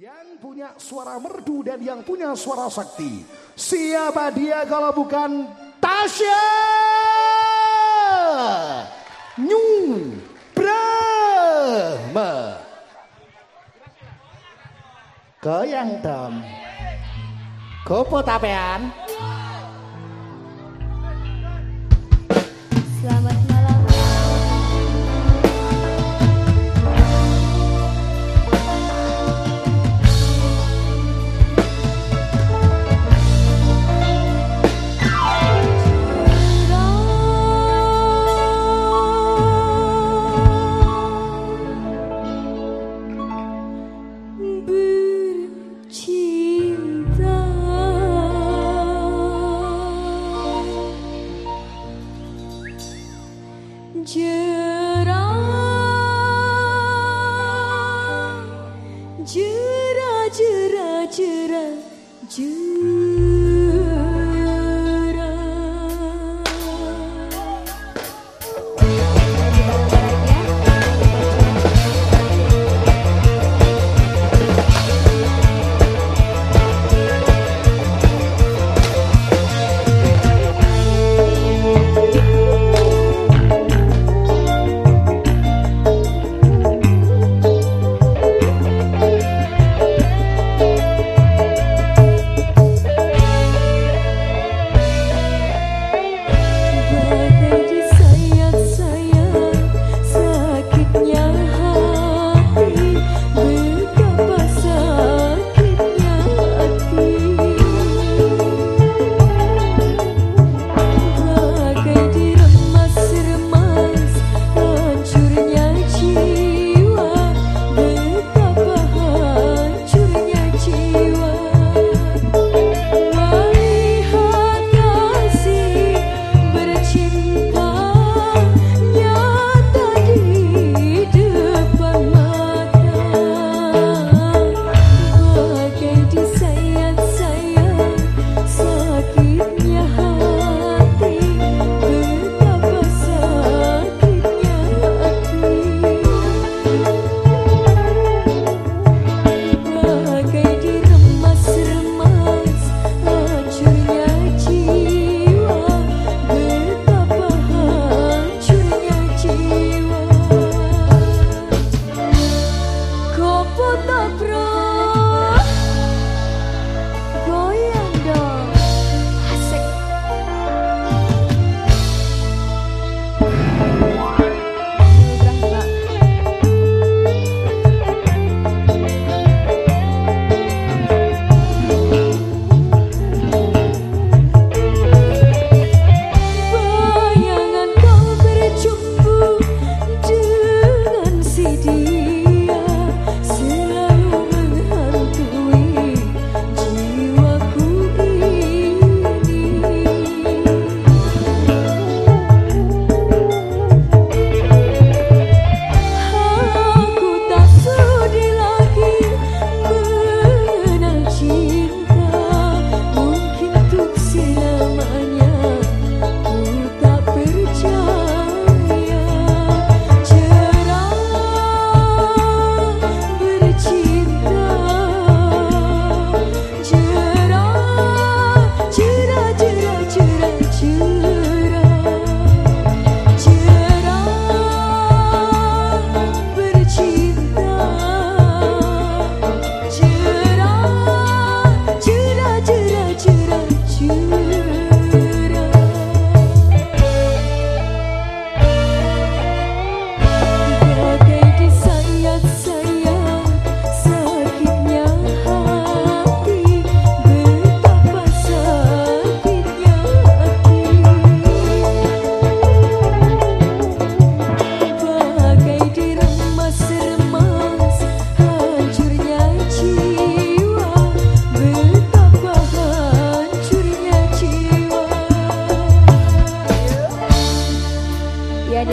Yang punya suara merdu dan yang punya suara sakti. Siapa dia kalau bukan Tasya? New Brahma. Goyang dong. Gopo tapean. Selamat Jura, jura, jura, jura.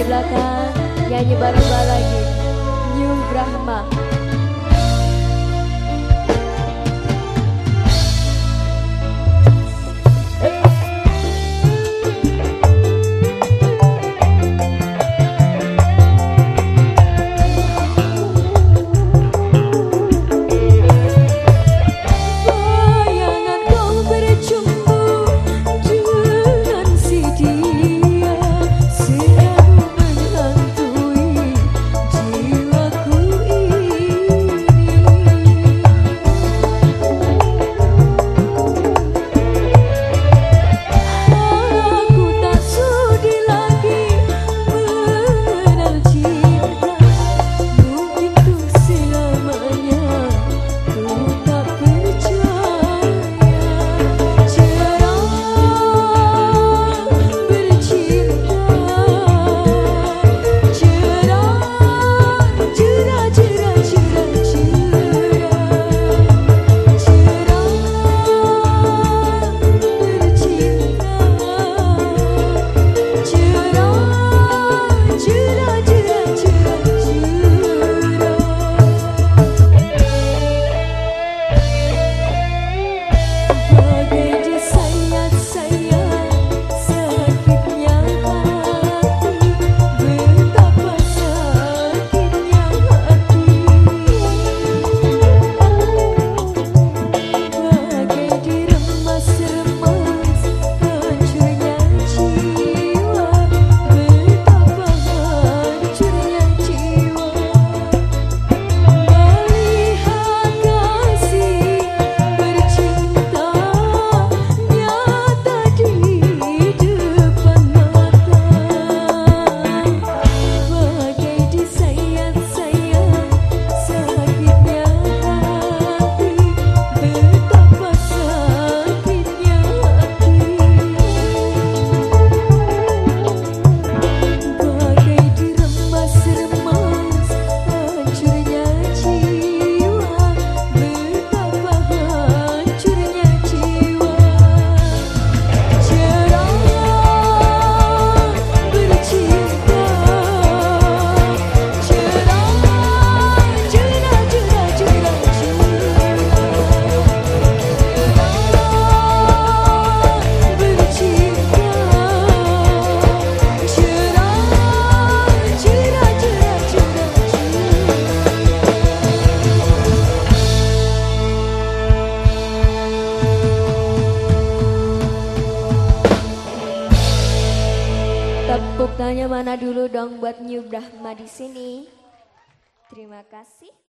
belakang. Nyanyi bareng-bareng lagi. New Brahma. Tepuk tangannya mana dulu dong buat New Brahma di sini. Terima kasih.